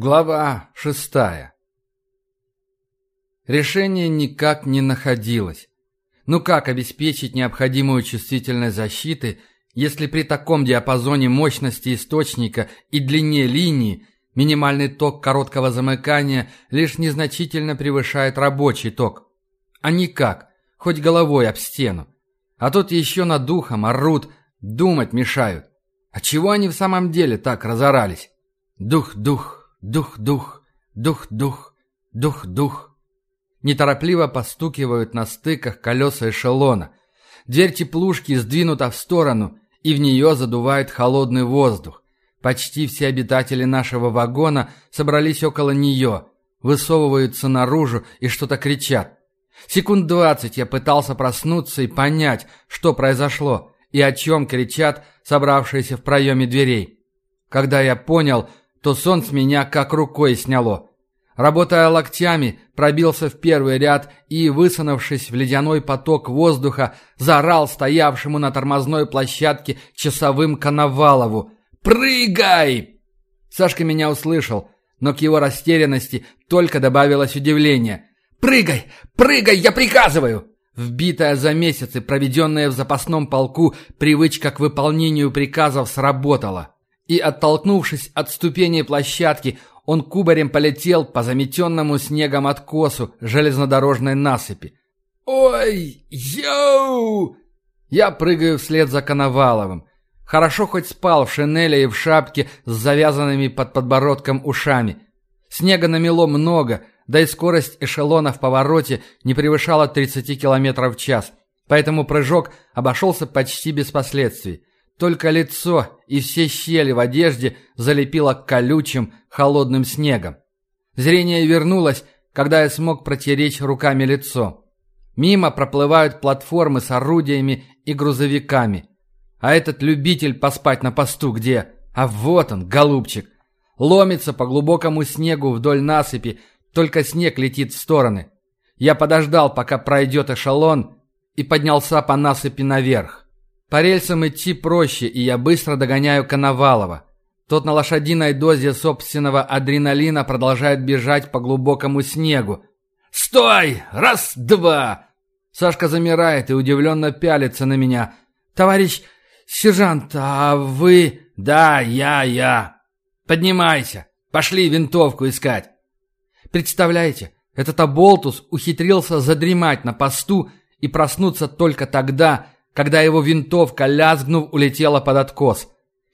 Глава шестая. Решение никак не находилось. Ну как обеспечить необходимую чувствительность защиты, если при таком диапазоне мощности источника и длине линии минимальный ток короткого замыкания лишь незначительно превышает рабочий ток? А никак, хоть головой об стену. А тут еще над духом орут, думать мешают. А чего они в самом деле так разорались? Дух-дух, Дух-дух, дух-дух, дух-дух. Неторопливо постукивают на стыках колеса эшелона. Дверь теплушки сдвинута в сторону, и в нее задувает холодный воздух. Почти все обитатели нашего вагона собрались около нее, высовываются наружу и что-то кричат. Секунд двадцать я пытался проснуться и понять, что произошло и о чем кричат собравшиеся в проеме дверей. Когда я понял, то сон с меня как рукой сняло. Работая локтями, пробился в первый ряд и, высунувшись в ледяной поток воздуха, заорал стоявшему на тормозной площадке часовым Коновалову «Прыгай!». Сашка меня услышал, но к его растерянности только добавилось удивление. «Прыгай! Прыгай! Я приказываю!» Вбитая за месяцы, проведенная в запасном полку, привычка к выполнению приказов сработала и, оттолкнувшись от ступени площадки, он кубарем полетел по заметенному снегом откосу железнодорожной насыпи. «Ой, йоу!» Я прыгаю вслед за Коноваловым. Хорошо хоть спал в шинели и в шапке с завязанными под подбородком ушами. Снега намело много, да и скорость эшелона в повороте не превышала 30 км в час, поэтому прыжок обошелся почти без последствий. Только лицо и все щели в одежде залепило колючим, холодным снегом. Зрение вернулось, когда я смог протереть руками лицо. Мимо проплывают платформы с орудиями и грузовиками. А этот любитель поспать на посту где? А вот он, голубчик. Ломится по глубокому снегу вдоль насыпи, только снег летит в стороны. Я подождал, пока пройдет эшелон, и поднялся по насыпи наверх. По рельсам идти проще, и я быстро догоняю Коновалова. Тот на лошадиной дозе собственного адреналина продолжает бежать по глубокому снегу. «Стой! Раз, два!» Сашка замирает и удивленно пялится на меня. «Товарищ сержант, а вы...» «Да, я, я!» «Поднимайся! Пошли винтовку искать!» Представляете, этот оболтус ухитрился задремать на посту и проснуться только тогда, когда его винтовка, лязгнув, улетела под откос.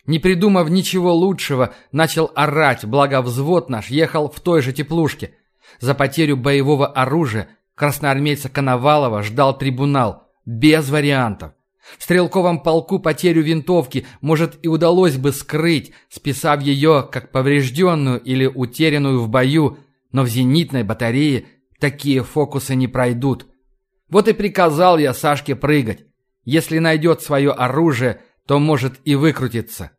Не придумав ничего лучшего, начал орать, благо взвод наш ехал в той же теплушке. За потерю боевого оружия красноармейца Коновалова ждал трибунал, без вариантов. В стрелковом полку потерю винтовки, может, и удалось бы скрыть, списав ее как поврежденную или утерянную в бою, но в зенитной батарее такие фокусы не пройдут. Вот и приказал я Сашке прыгать. Если найдет свое оружие, то может и выкрутиться.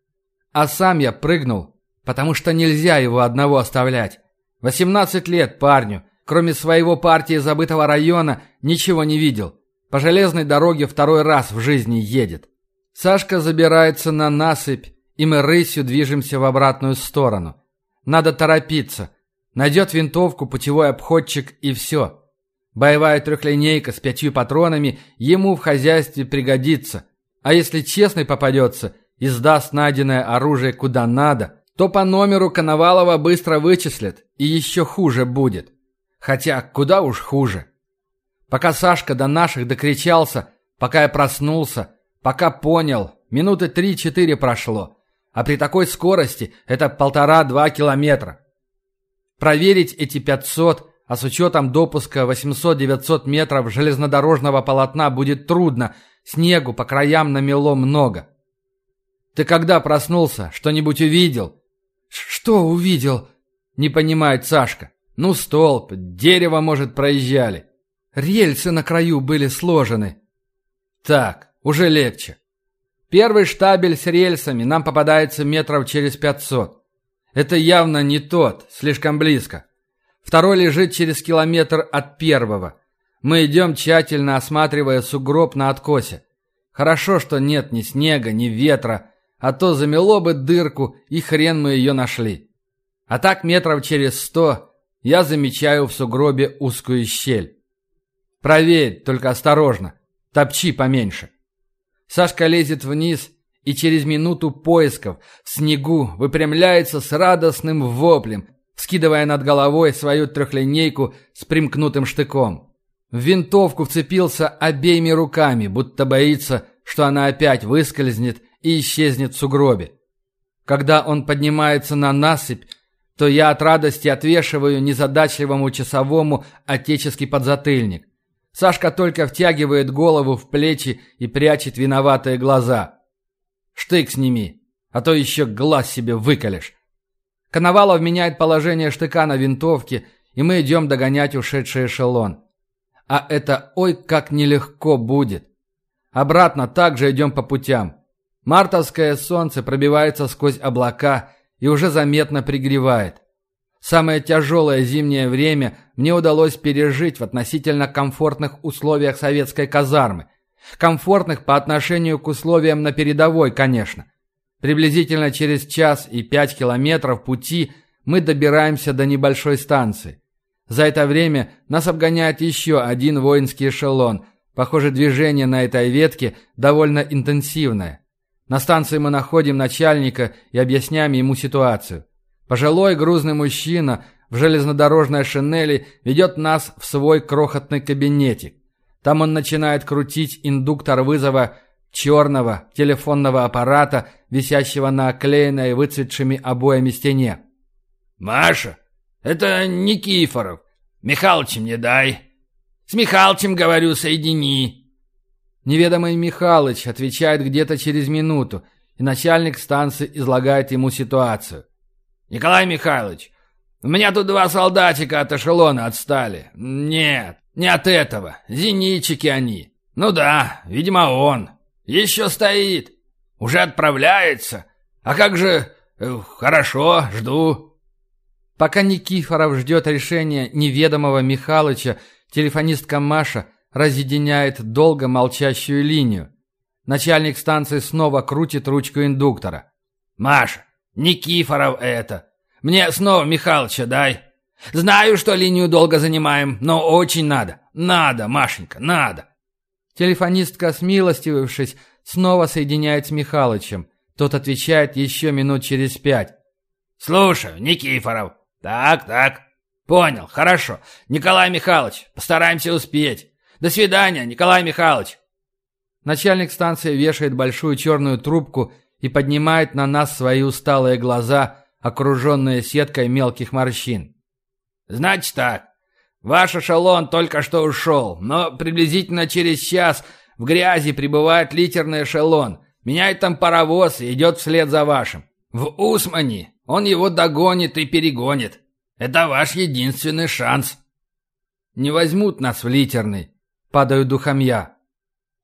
А сам я прыгнул, потому что нельзя его одного оставлять. 18 лет парню, кроме своего партии забытого района, ничего не видел. По железной дороге второй раз в жизни едет. Сашка забирается на насыпь, и мы рысью движемся в обратную сторону. Надо торопиться. Найдет винтовку путевой обходчик и все. Боевая трехлинейка с пятью патронами ему в хозяйстве пригодится. А если честный попадется и сдаст найденное оружие куда надо, то по номеру Коновалова быстро вычислят, и еще хуже будет. Хотя куда уж хуже. Пока Сашка до наших докричался, пока я проснулся, пока понял, минуты три-четыре прошло. А при такой скорости это полтора-два километра. Проверить эти пятьсот а с учетом допуска 800-900 метров железнодорожного полотна будет трудно, снегу по краям намело много. Ты когда проснулся, что-нибудь увидел? Что увидел? Не понимает Сашка. Ну, столб, дерево, может, проезжали. Рельсы на краю были сложены. Так, уже легче. Первый штабель с рельсами нам попадается метров через пятьсот. Это явно не тот, слишком близко. Второй лежит через километр от первого. Мы идем, тщательно осматривая сугроб на откосе. Хорошо, что нет ни снега, ни ветра, а то замело бы дырку, и хрен мы ее нашли. А так метров через сто я замечаю в сугробе узкую щель. Проверь, только осторожно. Топчи поменьше. Сашка лезет вниз и через минуту поисков в снегу выпрямляется с радостным воплем, скидывая над головой свою трехлинейку с примкнутым штыком. В винтовку вцепился обеими руками, будто боится, что она опять выскользнет и исчезнет в сугробе. Когда он поднимается на насыпь, то я от радости отвешиваю незадачливому часовому отеческий подзатыльник. Сашка только втягивает голову в плечи и прячет виноватые глаза. «Штык сними, а то еще глаз себе выколешь». Коновалов меняет положение штыка на винтовке, и мы идем догонять ушедший эшелон. А это ой как нелегко будет. Обратно также идем по путям. Мартовское солнце пробивается сквозь облака и уже заметно пригревает. Самое тяжелое зимнее время мне удалось пережить в относительно комфортных условиях советской казармы. Комфортных по отношению к условиям на передовой, конечно. Приблизительно через час и пять километров пути мы добираемся до небольшой станции. За это время нас обгоняет еще один воинский эшелон. Похоже, движение на этой ветке довольно интенсивное. На станции мы находим начальника и объясняем ему ситуацию. Пожилой грузный мужчина в железнодорожной шинели ведет нас в свой крохотный кабинетик. Там он начинает крутить индуктор вызова черного телефонного аппарата, висящего на оклеенной выцветшими обоями стене. «Маша, это Никифоров. Михалычем мне дай. С Михалычем, говорю, соедини». Неведомый Михалыч отвечает где-то через минуту, и начальник станции излагает ему ситуацию. «Николай Михайлович, у меня тут два солдатика от эшелона отстали. Нет, не от этого. Зенитчики они. Ну да, видимо, он. Еще стоит. Уже отправляется. А как же... Э, хорошо, жду». Пока Никифоров ждет решения неведомого Михалыча, телефонистка Маша разъединяет долго молчащую линию. Начальник станции снова крутит ручку индуктора. «Маша, Никифоров это! Мне снова Михалыча дай! Знаю, что линию долго занимаем, но очень надо! Надо, Машенька, надо!» Телефонистка, смилостивившись, снова соединяет с Михалычем. Тот отвечает еще минут через пять. «Слушаю, Никифоров. Так, так. Понял, хорошо. Николай Михайлович, постараемся успеть. До свидания, Николай Михайлович!» Начальник станции вешает большую черную трубку и поднимает на нас свои усталые глаза, окруженные сеткой мелких морщин. «Значит так. Ваш эшелон только что ушел, но приблизительно через час в грязи прибывает литерный эшелон, меняет там паровоз и идет вслед за вашим. В Усмане он его догонит и перегонит. Это ваш единственный шанс». «Не возьмут нас в литерный», Падаю духом я.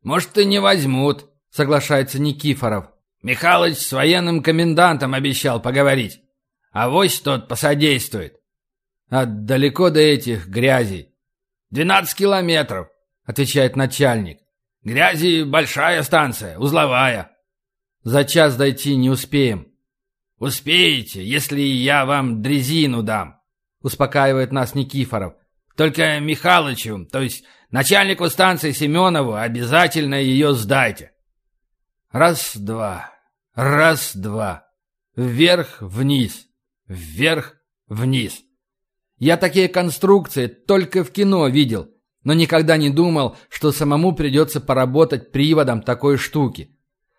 «Может, и не возьмут», — соглашается Никифоров. «Михалыч с военным комендантом обещал поговорить. А вось тот посодействует». «А далеко до этих грязей?» «Двенадцать километров», — отвечает начальник. «Грязи большая станция, узловая». «За час дойти не успеем». «Успеете, если я вам дрезину дам», — успокаивает нас Никифоров. «Только Михалычу, то есть Начальнику станции Семенову обязательно ее сдайте. Раз-два, раз-два. Вверх-вниз, вверх-вниз. Я такие конструкции только в кино видел, но никогда не думал, что самому придется поработать приводом такой штуки.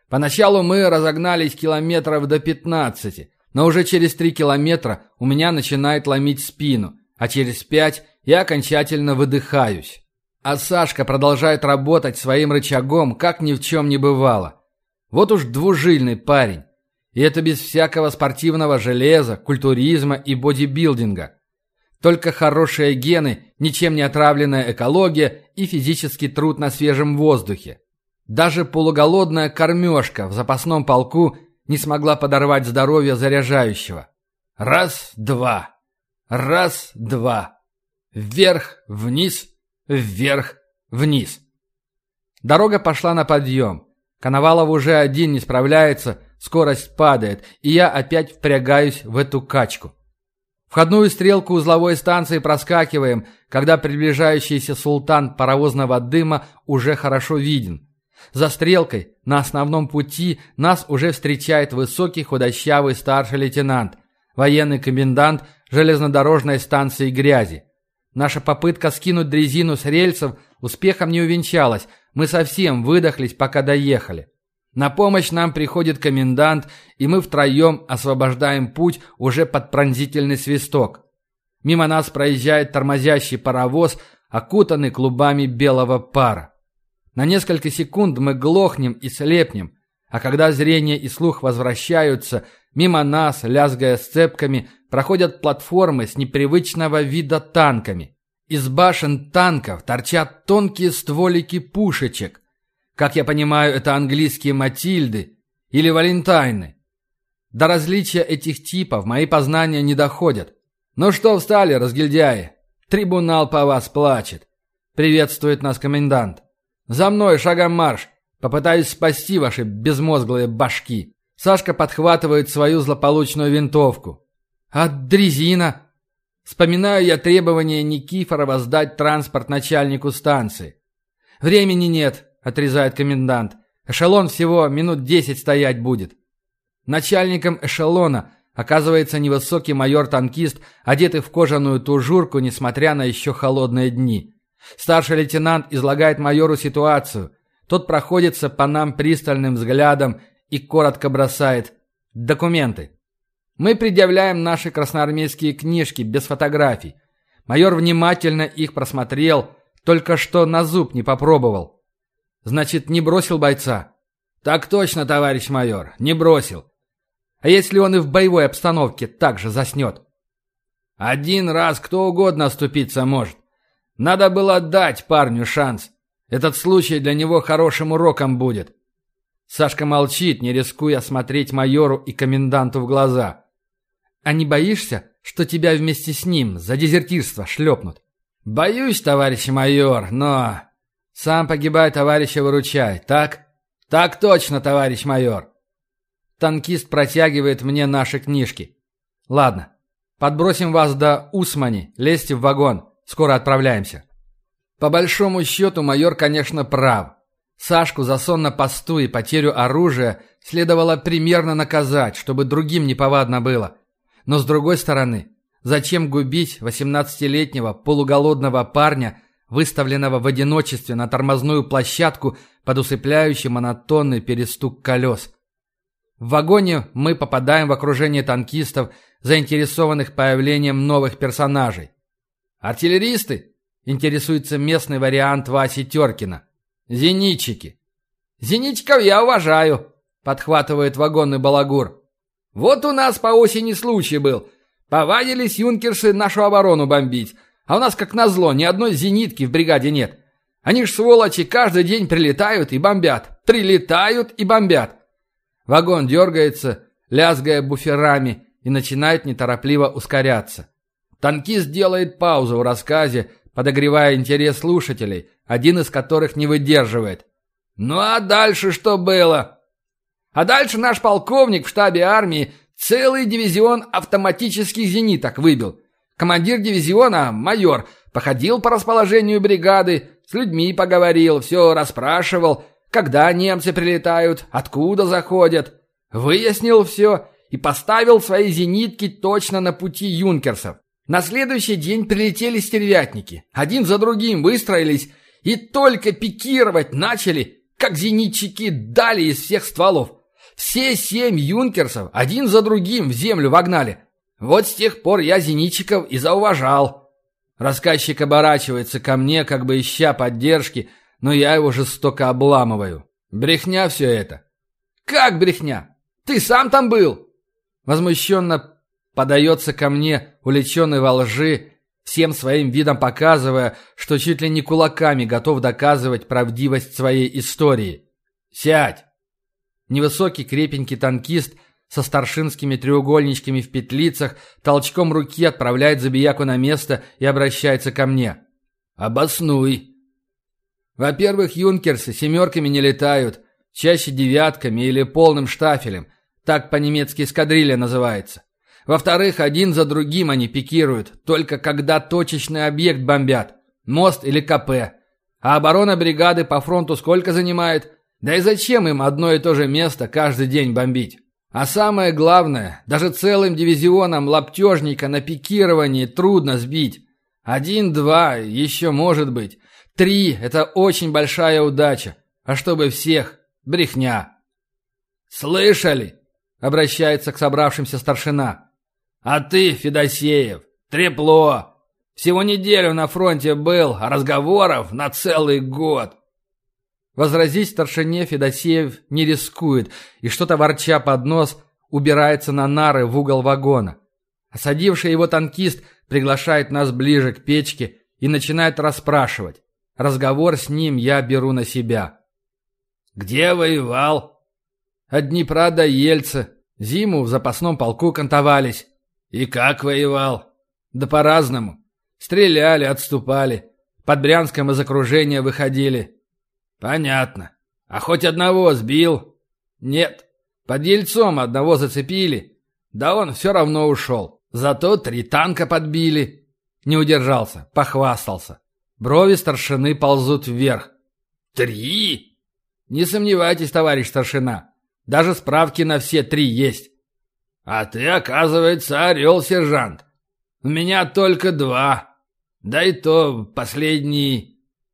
Поначалу мы разогнались километров до 15, но уже через 3 километра у меня начинает ломить спину, а через 5 я окончательно выдыхаюсь. А Сашка продолжает работать своим рычагом, как ни в чем не бывало. Вот уж двужильный парень. И это без всякого спортивного железа, культуризма и бодибилдинга. Только хорошие гены, ничем не отравленная экология и физический труд на свежем воздухе. Даже полуголодная кормежка в запасном полку не смогла подорвать здоровье заряжающего. Раз-два. Раз-два. Вверх, вниз, вверх, вниз. Дорога пошла на подъем. Коновалов уже один не справляется, скорость падает, и я опять впрягаюсь в эту качку. Входную стрелку узловой станции проскакиваем, когда приближающийся султан паровозного дыма уже хорошо виден. За стрелкой на основном пути нас уже встречает высокий худощавый старший лейтенант, военный комендант железнодорожной станции грязи. Наша попытка скинуть дрезину с рельсов успехом не увенчалась, мы совсем выдохлись, пока доехали. На помощь нам приходит комендант, и мы втроем освобождаем путь уже под пронзительный свисток. Мимо нас проезжает тормозящий паровоз, окутанный клубами белого пара. На несколько секунд мы глохнем и слепнем, а когда зрение и слух возвращаются, мимо нас, лязгая сцепками, проходят платформы с непривычного вида танками. Из башен танков торчат тонкие стволики пушечек, как я понимаю, это английские Матильды или Валентайны. До различия этих типов мои познания не доходят. Ну что встали, разгильдяи? Трибунал по вас плачет. Приветствует нас комендант. За мной шагом марш. Попытаюсь спасти ваши безмозглые башки. Сашка подхватывает свою злополучную винтовку. А дрезина? Вспоминаю я требование Никифорова сдать транспорт начальнику станции. Времени нет, отрезает комендант. Эшелон всего минут десять стоять будет. Начальником эшелона оказывается невысокий майор-танкист, одетый в кожаную тужурку, несмотря на еще холодные дни. Старший лейтенант излагает майору ситуацию. Тот проходится по нам пристальным взглядом и коротко бросает «Документы». Мы предъявляем наши красноармейские книжки без фотографий. Майор внимательно их просмотрел, только что на зуб не попробовал. Значит, не бросил бойца? Так точно, товарищ майор, не бросил. А если он и в боевой обстановке так же заснет? Один раз кто угодно оступиться может. Надо было дать парню шанс. Этот случай для него хорошим уроком будет. Сашка молчит, не рискуя смотреть майору и коменданту в глаза. А не боишься, что тебя вместе с ним за дезертирство шлепнут? Боюсь, товарищ майор, но... Сам погибай, товарища выручай, так? Так точно, товарищ майор. Танкист протягивает мне наши книжки. Ладно, подбросим вас до Усмани, лезьте в вагон, скоро отправляемся. По большому счету майор, конечно, прав. Сашку за сон на посту и потерю оружия следовало примерно наказать, чтобы другим неповадно было. Но с другой стороны, зачем губить 18-летнего полуголодного парня, выставленного в одиночестве на тормозную площадку под усыпляющий монотонный перестук колес. В вагоне мы попадаем в окружение танкистов, заинтересованных появлением новых персонажей. «Артиллеристы?» – интересуется местный вариант Васи Теркина. «Зенитчики». «Зенитчиков я уважаю», – подхватывает вагонный балагур. «Вот у нас по осени случай был. Повадились юнкерсы нашу оборону бомбить». А у нас, как назло, ни одной зенитки в бригаде нет. Они ж, сволочи, каждый день прилетают и бомбят. Прилетают и бомбят. Вагон дергается, лязгая буферами, и начинает неторопливо ускоряться. Танкист делает паузу в рассказе, подогревая интерес слушателей, один из которых не выдерживает. «Ну а дальше что было?» «А дальше наш полковник в штабе армии целый дивизион автоматических зениток выбил. Командир дивизиона, майор, походил по расположению бригады, с людьми поговорил, все расспрашивал, когда немцы прилетают, откуда заходят. Выяснил все и поставил свои зенитки точно на пути юнкерсов. На следующий день прилетели стервятники. Один за другим выстроились и только пикировать начали, как зенитчики дали из всех стволов. Все семь юнкерсов один за другим в землю вогнали. Вот с тех пор я зенитчиков и зауважал. Рассказчик оборачивается ко мне, как бы ища поддержки, но я его жестоко обламываю. Брехня все это. Как брехня? Ты сам там был? Возмущенно подается ко мне, увлеченный во лжи, всем своим видом показывая, что чуть ли не кулаками готов доказывать правдивость своей истории. «Сядь!» Невысокий крепенький танкист – со старшинскими треугольничками в петлицах, толчком руки отправляет забияку на место и обращается ко мне. «Обоснуй». Во-первых, юнкерсы семерками не летают, чаще девятками или полным штафелем. Так по-немецки эскадрилья называется. Во-вторых, один за другим они пикируют, только когда точечный объект бомбят. Мост или КП. А оборона бригады по фронту сколько занимает? Да и зачем им одно и то же место каждый день бомбить? А самое главное, даже целым дивизионом лаптежника на пикировании трудно сбить. Один-два еще может быть. Три – это очень большая удача. А чтобы всех – брехня. «Слышали?» – обращается к собравшимся старшина. «А ты, Федосеев, трепло. Всего неделю на фронте был, а разговоров на целый год. Возразить старшине Федосеев не рискует и что-то ворча под нос убирается на нары в угол вагона. Осадивший его танкист приглашает нас ближе к печке и начинает расспрашивать. Разговор с ним я беру на себя. «Где воевал?» «От Днепра до Ельца. Зиму в запасном полку кантовались». «И как воевал?» «Да по-разному. Стреляли, отступали. Под Брянском из окружения выходили. Понятно. А хоть одного сбил? Нет. Под Ельцом одного зацепили. Да он все равно ушел. Зато три танка подбили. Не удержался, похвастался. Брови старшины ползут вверх. Три? Не сомневайтесь, товарищ старшина. Даже справки на все три есть. А ты, оказывается, орел-сержант. У меня только два. Да и то последний...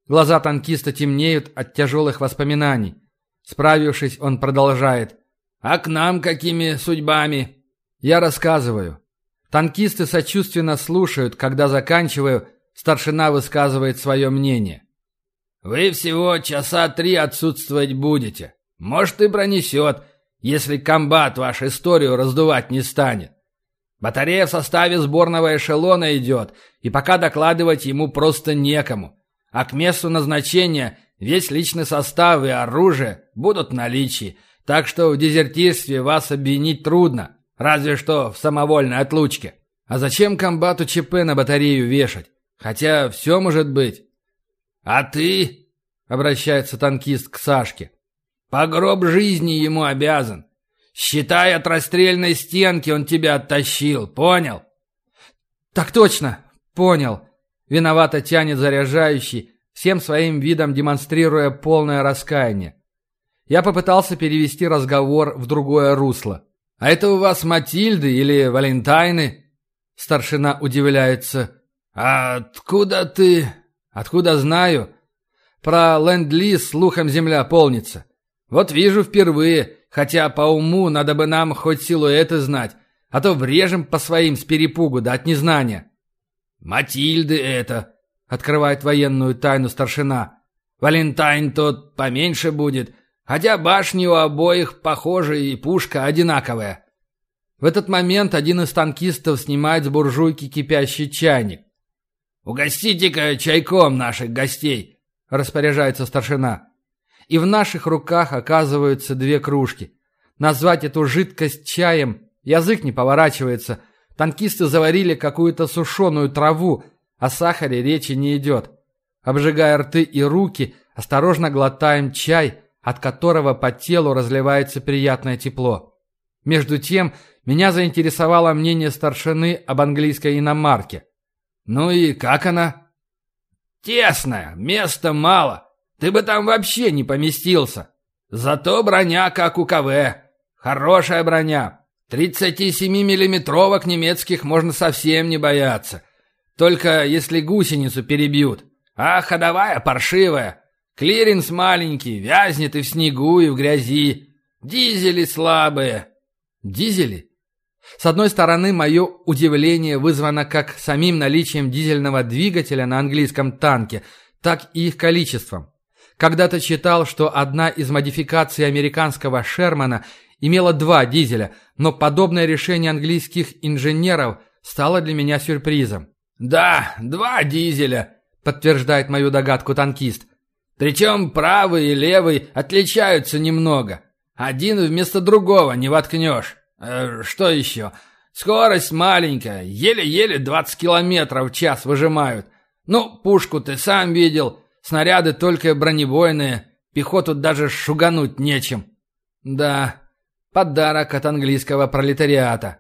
Глаза танкиста темнеют от тяжелых воспоминаний. Справившись, он продолжает. «А к нам какими судьбами?» Я рассказываю. Танкисты сочувственно слушают, когда заканчиваю, старшина высказывает свое мнение. «Вы всего часа три отсутствовать будете. Может, и пронесет, если комбат ваш историю раздувать не станет. Батарея в составе сборного эшелона идет, и пока докладывать ему просто некому. А к месту назначения весь личный состав и оружие будут в наличии, так что в дезертирстве вас обвинить трудно, разве что в самовольной отлучке. А зачем комбату ЧП на батарею вешать? Хотя все может быть. «А ты?» — обращается танкист к Сашке. «По гроб жизни ему обязан. Считай, от расстрельной стенки он тебя оттащил, понял? Так точно, понял. Виновато тянет заряжающий, всем своим видом демонстрируя полное раскаяние. Я попытался перевести разговор в другое русло. «А это у вас Матильды или Валентайны?» Старшина удивляется. «А откуда ты?» «Откуда знаю?» «Про ленд-лиз слухом земля полнится. Вот вижу впервые, Хотя по уму надо бы нам хоть силуэты знать, а то врежем по своим с перепугу да от незнания. «Матильды это!» — открывает военную тайну старшина. «Валентайн тот поменьше будет, хотя башни у обоих похожи и пушка одинаковая». В этот момент один из танкистов снимает с буржуйки кипящий чайник. «Угостите-ка чайком наших гостей», — распоряжается старшина и в наших руках оказываются две кружки. Назвать эту жидкость чаем язык не поворачивается. Танкисты заварили какую-то сушеную траву, о сахаре речи не идет. Обжигая рты и руки, осторожно глотаем чай, от которого по телу разливается приятное тепло. Между тем, меня заинтересовало мнение старшины об английской иномарке. «Ну и как она?» «Тесная, места мало. Ты бы там вообще не поместился. Зато броня как у КВ. Хорошая броня. 37-миллиметровок немецких можно совсем не бояться. Только если гусеницу перебьют. А ходовая паршивая. Клиренс маленький, вязнет и в снегу, и в грязи. Дизели слабые. Дизели? С одной стороны, мое удивление вызвано как самим наличием дизельного двигателя на английском танке, так и их количеством. Когда-то читал, что одна из модификаций американского Шермана имела два дизеля, но подобное решение английских инженеров стало для меня сюрпризом. «Да, два дизеля», — подтверждает мою догадку танкист. «Причем правый и левый отличаются немного. Один вместо другого не воткнешь. Э, что еще? Скорость маленькая, еле-еле 20 километров в час выжимают. Ну, пушку ты сам видел». Снаряды только бронебойные, пехоту даже шугануть нечем. Да, подарок от английского пролетариата.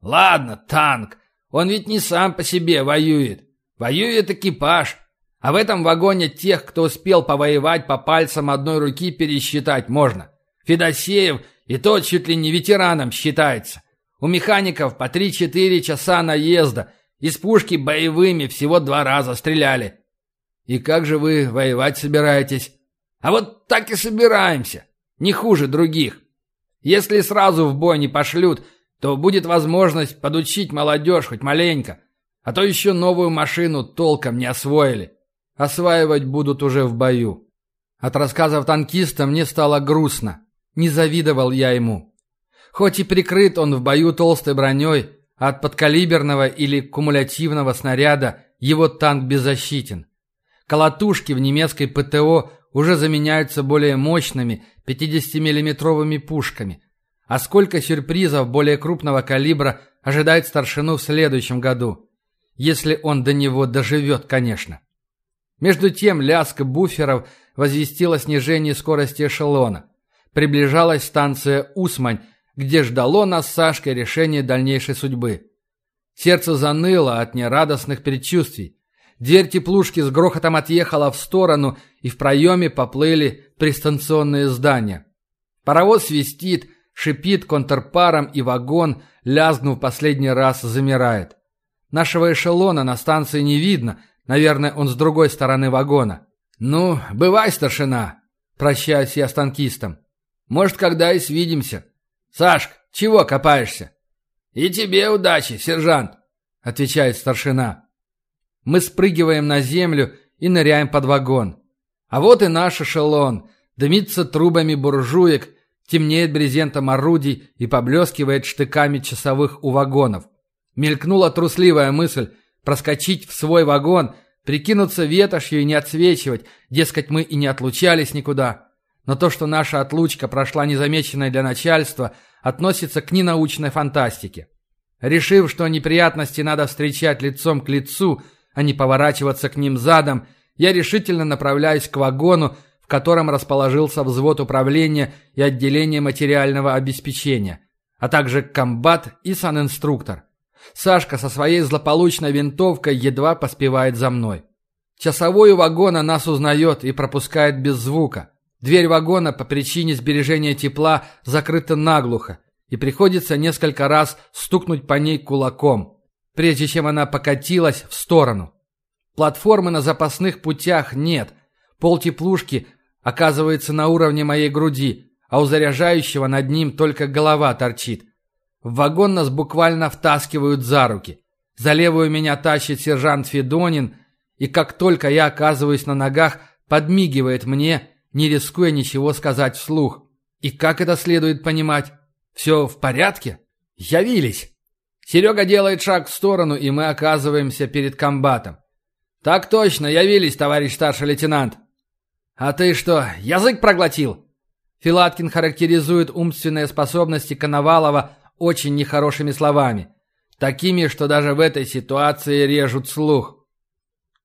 Ладно, танк. Он ведь не сам по себе воюет. Воюет экипаж. А в этом вагоне тех, кто успел повоевать по пальцам одной руки, пересчитать можно. Федосеев и тот чуть ли не ветераном считается. У механиков по 3-4 часа наезда. Из пушки боевыми всего два раза стреляли. И как же вы воевать собираетесь? А вот так и собираемся. Не хуже других. Если сразу в бой не пошлют, то будет возможность подучить молодежь хоть маленько. А то еще новую машину толком не освоили. Осваивать будут уже в бою. От рассказов танкиста мне стало грустно. Не завидовал я ему. Хоть и прикрыт он в бою толстой броней, от подкалиберного или кумулятивного снаряда его танк беззащитен. Колотушки в немецкой ПТО уже заменяются более мощными 50-миллиметровыми пушками. А сколько сюрпризов более крупного калибра ожидает старшину в следующем году? Если он до него доживет, конечно. Между тем лязг буферов возвестило снижение скорости эшелона. Приближалась станция Усмань, где ждало нас с Сашкой решение дальнейшей судьбы. Сердце заныло от нерадостных предчувствий. Дверь теплушки с грохотом отъехала в сторону, и в проеме поплыли пристанционные здания. Паровоз свистит, шипит контрпаром, и вагон, лязгнув последний раз, замирает. Нашего эшелона на станции не видно, наверное, он с другой стороны вагона. «Ну, бывай, старшина!» Прощаюсь я с танкистом. «Может, когда и свидимся. Сашк, чего копаешься?» «И тебе удачи, сержант!» Отвечает старшина. Мы спрыгиваем на землю и ныряем под вагон. А вот и наш эшелон. Дымится трубами буржуек, темнеет брезентом орудий и поблескивает штыками часовых у вагонов. Мелькнула трусливая мысль проскочить в свой вагон, прикинуться ветошью и не отсвечивать, дескать, мы и не отлучались никуда. Но то, что наша отлучка прошла незамеченной для начальства, относится к ненаучной фантастике. Решив, что неприятности надо встречать лицом к лицу – а не поворачиваться к ним задом, я решительно направляюсь к вагону, в котором расположился взвод управления и отделение материального обеспечения, а также комбат и санинструктор. Сашка со своей злополучной винтовкой едва поспевает за мной. Часовой у вагона нас узнает и пропускает без звука. Дверь вагона по причине сбережения тепла закрыта наглухо, и приходится несколько раз стукнуть по ней кулаком прежде чем она покатилась в сторону. Платформы на запасных путях нет. Пол теплушки оказывается на уровне моей груди, а у заряжающего над ним только голова торчит. В вагон нас буквально втаскивают за руки. За левую меня тащит сержант Федонин, и как только я оказываюсь на ногах, подмигивает мне, не рискуя ничего сказать вслух. И как это следует понимать? Все в порядке? Явились. Серега делает шаг в сторону, и мы оказываемся перед комбатом. «Так точно, явились, товарищ старший лейтенант». «А ты что, язык проглотил?» Филаткин характеризует умственные способности Коновалова очень нехорошими словами. Такими, что даже в этой ситуации режут слух.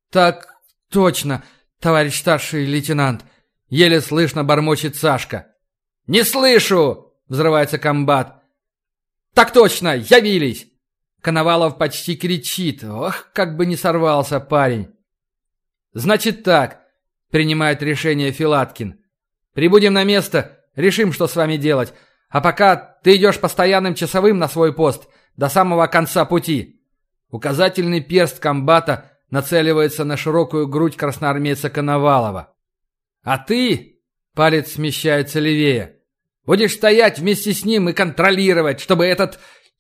«Так точно, товарищ старший лейтенант», — еле слышно бормочет Сашка. «Не слышу!» — взрывается комбат. «Так точно, явились!» Коновалов почти кричит. Ох, как бы не сорвался парень. «Значит так», — принимает решение Филаткин. «Прибудем на место, решим, что с вами делать. А пока ты идешь постоянным часовым на свой пост до самого конца пути». Указательный перст комбата нацеливается на широкую грудь красноармейца Коновалова. «А ты...» — палец смещается левее. «Будешь стоять вместе с ним и контролировать, чтобы этот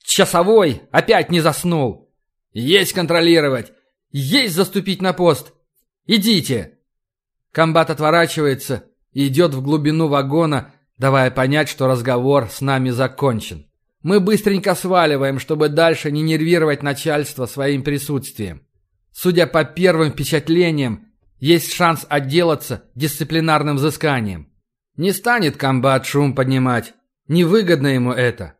Часовой опять не заснул. Есть контролировать. Есть заступить на пост. Идите. Комбат отворачивается и идет в глубину вагона, давая понять, что разговор с нами закончен. Мы быстренько сваливаем, чтобы дальше не нервировать начальство своим присутствием. Судя по первым впечатлениям, есть шанс отделаться дисциплинарным взысканием. Не станет комбат шум поднимать. Невыгодно ему это.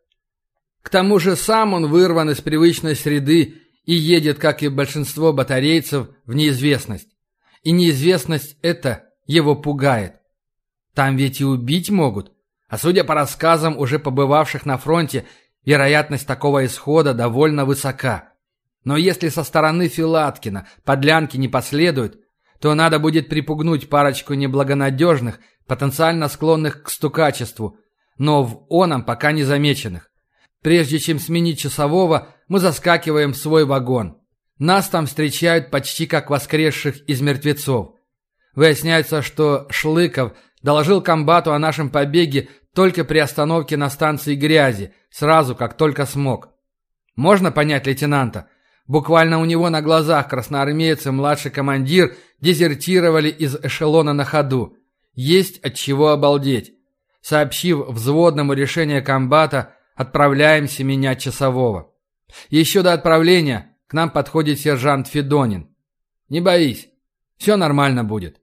К тому же сам он вырван из привычной среды и едет, как и большинство батарейцев, в неизвестность. И неизвестность эта его пугает. Там ведь и убить могут. А судя по рассказам уже побывавших на фронте, Вероятность такого исхода довольно высока. Но если со стороны Филаткина подлянки не последует, то надо будет припугнуть парочку неблагонадежных, потенциально склонных к стукачеству, но в оном пока не замеченных. Прежде чем сменить часового, мы заскакиваем в свой вагон. Нас там встречают почти как воскресших из мертвецов. Выясняется, что Шлыков доложил комбату о нашем побеге только при остановке на станции грязи, сразу как только смог. Можно понять лейтенанта? Буквально у него на глазах красноармейцы, младший командир, дезертировали из эшелона на ходу. Есть от чего обалдеть. Сообщив взводному решение комбата, отправляемся менять часового. Еще до отправления к нам подходит сержант Федонин. «Не боись, все нормально будет».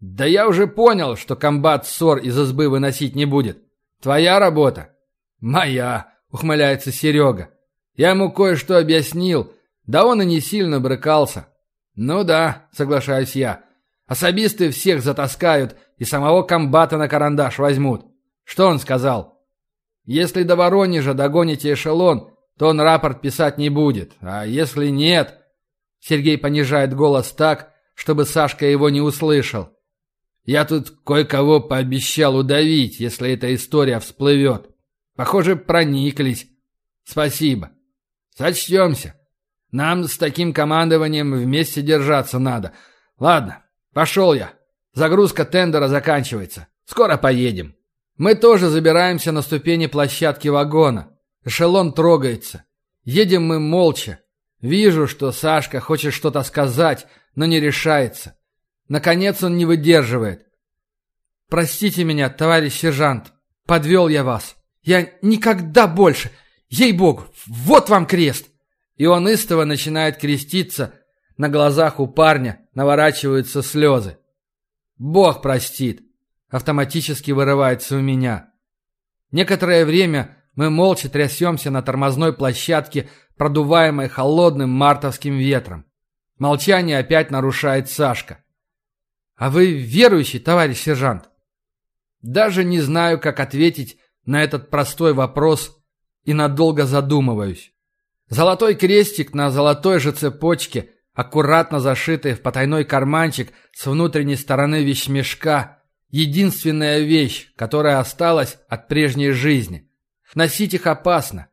«Да я уже понял, что комбат ссор из избы выносить не будет. Твоя работа?» «Моя», — ухмыляется Серега. «Я ему кое-что объяснил, да он и не сильно брыкался». «Ну да», — соглашаюсь я. «Особисты всех затаскают и самого комбата на карандаш возьмут. Что он сказал?» «Если до Воронежа догоните эшелон, то он рапорт писать не будет. А если нет...» Сергей понижает голос так, чтобы Сашка его не услышал. «Я тут кое-кого пообещал удавить, если эта история всплывет. Похоже, прониклись. Спасибо. Сочтемся. Нам с таким командованием вместе держаться надо. Ладно, пошел я. Загрузка тендера заканчивается. Скоро поедем». Мы тоже забираемся на ступени площадки вагона. Эшелон трогается. Едем мы молча. Вижу, что Сашка хочет что-то сказать, но не решается. Наконец он не выдерживает. «Простите меня, товарищ сержант. Подвел я вас. Я никогда больше... Ей-богу, вот вам крест!» И он истово начинает креститься. На глазах у парня наворачиваются слезы. «Бог простит!» Автоматически вырывается у меня. Некоторое время мы молча трясемся на тормозной площадке, продуваемой холодным мартовским ветром. Молчание опять нарушает Сашка. «А вы верующий, товарищ сержант?» Даже не знаю, как ответить на этот простой вопрос и надолго задумываюсь. Золотой крестик на золотой же цепочке, аккуратно зашитый в потайной карманчик с внутренней стороны вещмешка – единственная вещь, которая осталась от прежней жизни. Носить их опасно.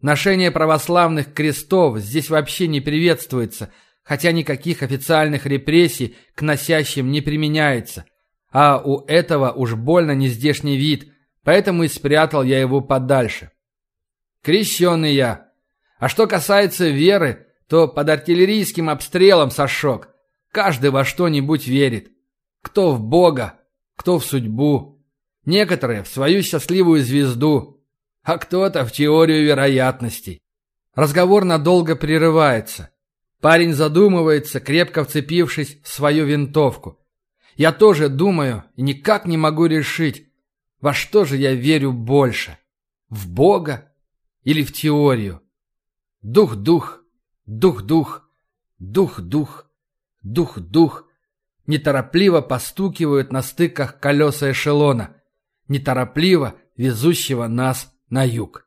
Ношение православных крестов здесь вообще не приветствуется, хотя никаких официальных репрессий к носящим не применяется. А у этого уж больно нездешний вид, поэтому и спрятал я его подальше. Крещеный я. А что касается веры, то под артиллерийским обстрелом сошок. Каждый во что-нибудь верит. Кто в Бога, кто в судьбу. Некоторые в свою счастливую звезду, а кто-то в теорию вероятностей. Разговор надолго прерывается. Парень задумывается, крепко вцепившись в свою винтовку. Я тоже думаю и никак не могу решить, во что же я верю больше. В Бога или в теорию? Дух-дух, дух-дух, дух-дух, дух-дух. Неторопливо постукивают на стыках колеса эшелона. Неторопливо везущего нас на юг.